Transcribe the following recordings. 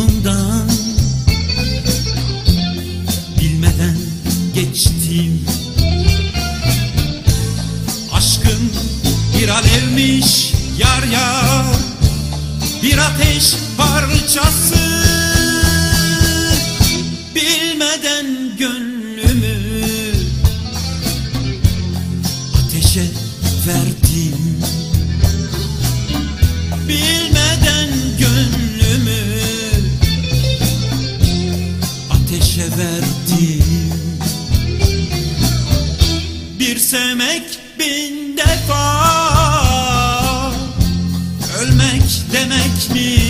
yolundan. Bilmeden geçtim. Aşkın bir alevmiş yar yar. Bir ateş parçası sevmek bin defa. Ölmek demekmiş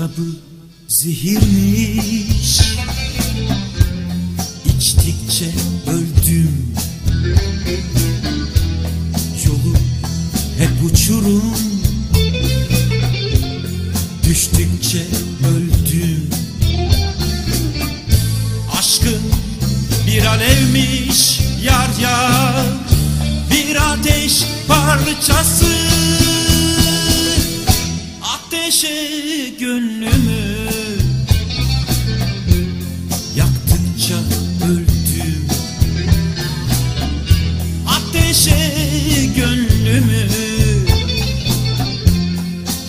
Şarabı zehirmiş. İçtikçe öldüm. Yolu hep uçurum. Düştükçe öldüm. Aşkın bir alevmiş yar yar. Bir ateş parçası Ateşe gönlümü. Yaktıkça öldüm Ateşe gönlümü.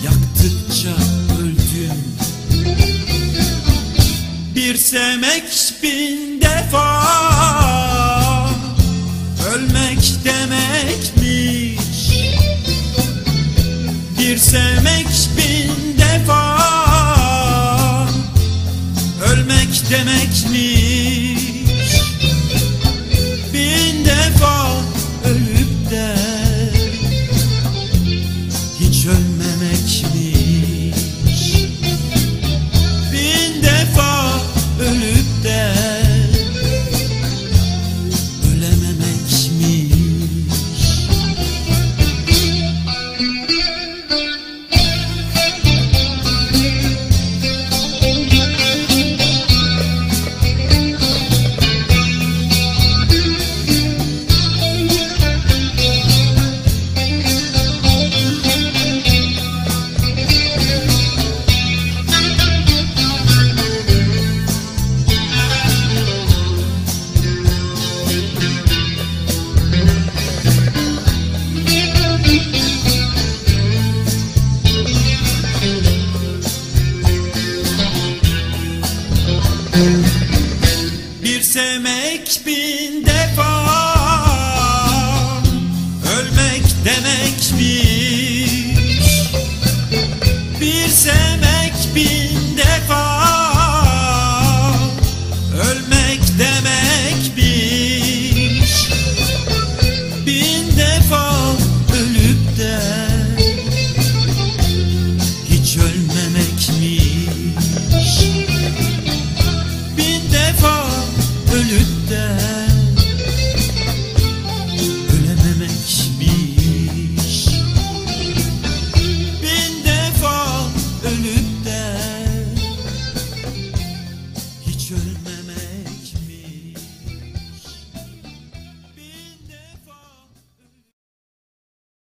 Yaktıkça öldüm Bir sevmek bin defa. Ölmek demekmiş. Bir sevmek bin sevmek demekmiş. Bin defa ölüp de Hiç ölmemek mi